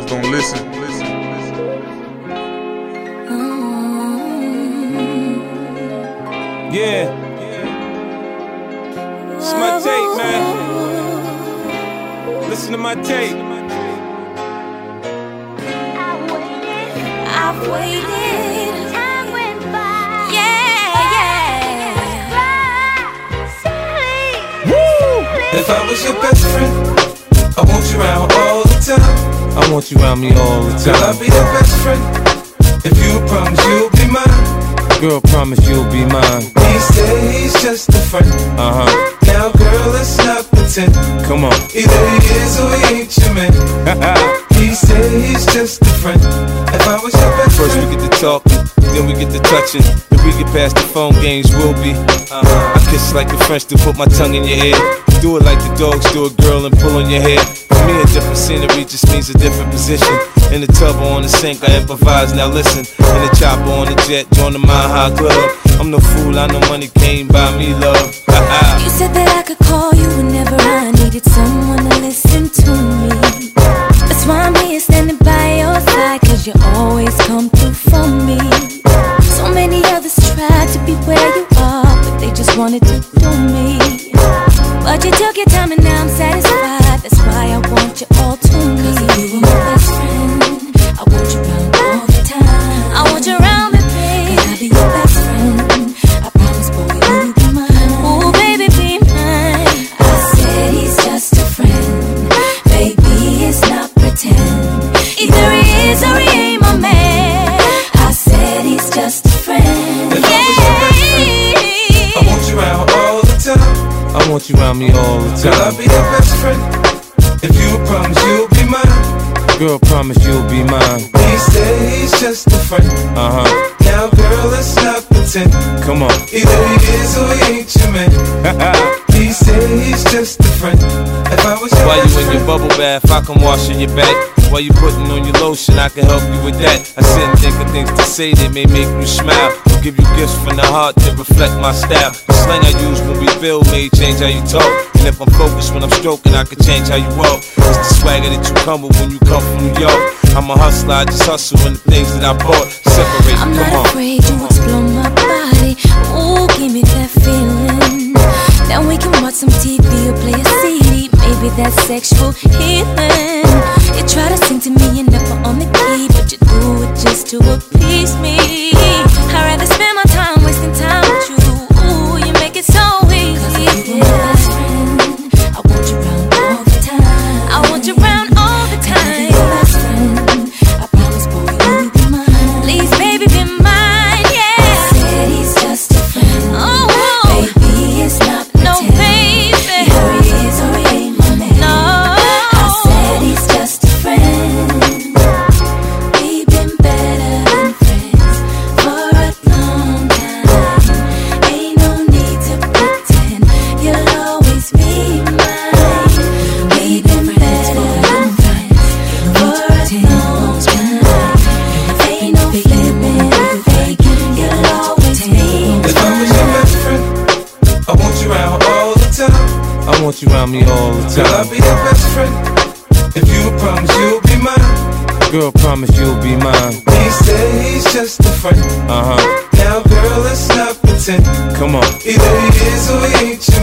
hoes don't listen. Mm-hmm. Yeah. It's my tape, man. Listen to my tape. I've waited. Time went by. Yeah, yeah. Woo! If I was your best friend, I want you around all the time. I want you around me all the Girl, I'll be your best friend. If you promise you'll be mine. Girl, promise you'll be mine. These days, just a friend. Uh huh. Now, girl, let's not pretend. Come on. Either he is or he ain't your man. He said he's just a friend. If I was your best First we friend, get to talking, then we get to touching. If we get past the phone games, we'll be. Uh-huh. I kiss like the French to put my tongue in your ear. Do it like the dogs do a girl and pull on your hair. For me, a different scenery just means a different position. In the tub or on the sink, I improvise. Now listen, in the chopper on the jet, join the Mile High Club. I'm no fool, I know money came by me, love. You said that I could call you whenever I needed someone to listen to me. That's why I'm here standing by your side, cause you always come through for me. So many others tried to be where you are, but they just wanted to do me. But you took your time and now I'm satisfied. You around me all the Girl, I'll be your best friend. If you promise you'll be mine. Girl, promise you'll be mine. He said he's just a friend. Uh huh. Now, girl, let's not pretend. Come on. Either he is or he ain't your man. He said he's just a friend. If I was your While you in your bubble bath, I can wash in your back. While you putting on your lotion, I can help you with that. I sit and think of things to say that may make you smile. I'll give you gifts from the heart that reflect my style. The slang I use when we build may change how you talk. And if I'm focused when I'm stroking, I can change how you walk. It's the swagger that you come with when you come from New York. I'm a hustler, I just hustle in the things that I bought. Separate, I'm not afraid to explore my body. Ooh, give me that feeling. Then we can watch some TV or play a CD. Maybe that's sexual want you around all the time. I want you around me all the Girl, I'll be your best friend. If you promise you'll be mine. Girl, promise you'll be mine. He said he's just a friend. Uh huh. Now, girl, let's not pretend. Come on. Either he is or he ain't your